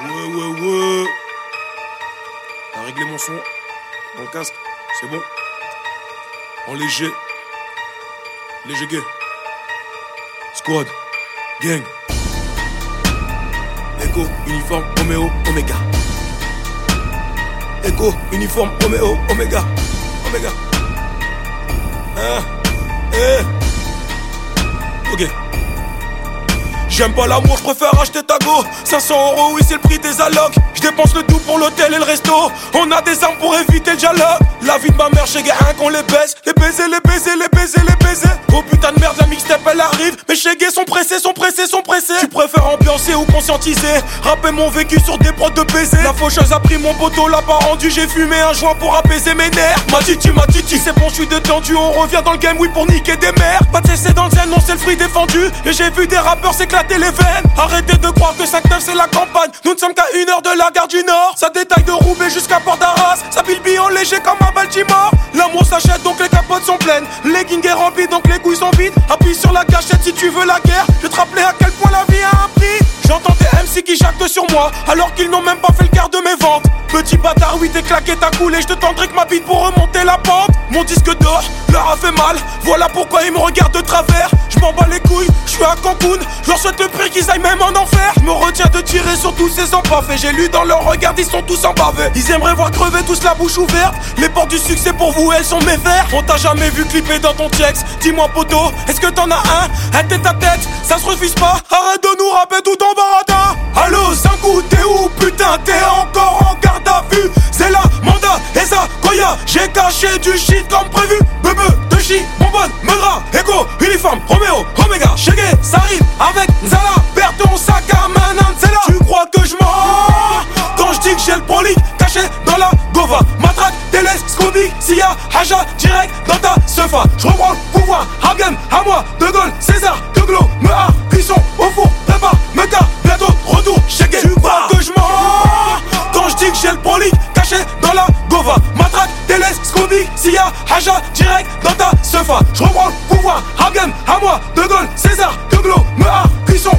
Ouais, ouais, ouais. T'as réglé mon son Dans le casque C'est bon En léger. Léger gay. Squad. Gang. Echo, uniforme, Omeo, Omega. Echo, uniforme, Omeo, Omega. Omega. Hein Eh Ok. J'aime pas l'amour, je préfère acheter ta go. 500 euros, oui c'est le prix des allocs. Je dépense le tout pour l'hôtel et le resto. On a des armes pour éviter le dialogue. La vie de ma mère chez Guérin qu'on les baisse. Les baisers, les baisers, les baisers, les baisers. Oh putain de merde, la mixtape elle arrive. Chez Gay sont pressés, sont pressés, sont pressés. Tu préfères ambiancer ou conscientiser? Rapper mon vécu sur des prods de baiser. La faucheuse a pris mon poteau, l'a pas rendu. J'ai fumé un joint pour apaiser mes nerfs. Ma titi, ma titi, c'est bon, je suis détendu. On revient dans le game, oui pour niquer des mères. Pas de cesser dans le zen, non c'est le fruit défendu. Et j'ai vu des rappeurs s'éclater Arrêtez de croire que 5-9 c'est la campagne. Nous ne sommes qu'à une heure de la gare du Nord. Ça détaille de Roubaix jusqu'à Port d'Arras. Ça en léger comme à Baltimore. L'amour s'achète donc les capotes sont pleines. Les est rempli donc les couilles sont vides. Appuie sur la gâchette si tu veux la guerre. Je te rappeler à quel point la vie a un prix. J'entends des MC qui jactent sur moi alors qu'ils n'ont même pas fait le quart de mes ventes. Petit bâtard, oui, t'es claqué, t'as coulé. Je te tendrai que ma bite pour remonter la pente. Mon disque d'or leur a fait mal. Voilà pourquoi ils me regardent de travers. Je m'en bats à Cancun. Je leur souhaite le prix qu'ils aillent même en enfer. Je me retiens de tirer sur tous ces empaffés. J'ai lu dans leur regard, ils sont tous embavés. Ils aimeraient voir crever tous la bouche ouverte. Les portes du succès pour vous, elles sont mes verres. On t'a jamais vu clipper dans ton texte. Dis-moi, poteau, est-ce que t'en as un? Un tête à tête, ça se refuse pas. Arrête de nous rapper tout en barata. Allô, Sankou, t'es où? Putain, t'es encore en garde à vue. C'est la Manda, Esa, Koya. J'ai caché du shit comme prévu. Bebe, Toshi, Bonbonne, Megra, Ego, Uniforme, Romeo, Omega. Shege, ça arrive avec Zala. Perds ton sac à main, là Tu crois que je mens? Quand je dis que j'ai le prolique caché dans la Gova. Matraque, Télé, Scooby, Sia, Haja, direct dans ta sofa. Je reprends le pouvoir, Hagen, à moi, De Gaulle, César, De Glo, Mea, cuisson, Haja, direct dans ta sefa. Je reprends le pouvoir, Hagen, à moi, De Gaulle, César, De Mea, Cuisson,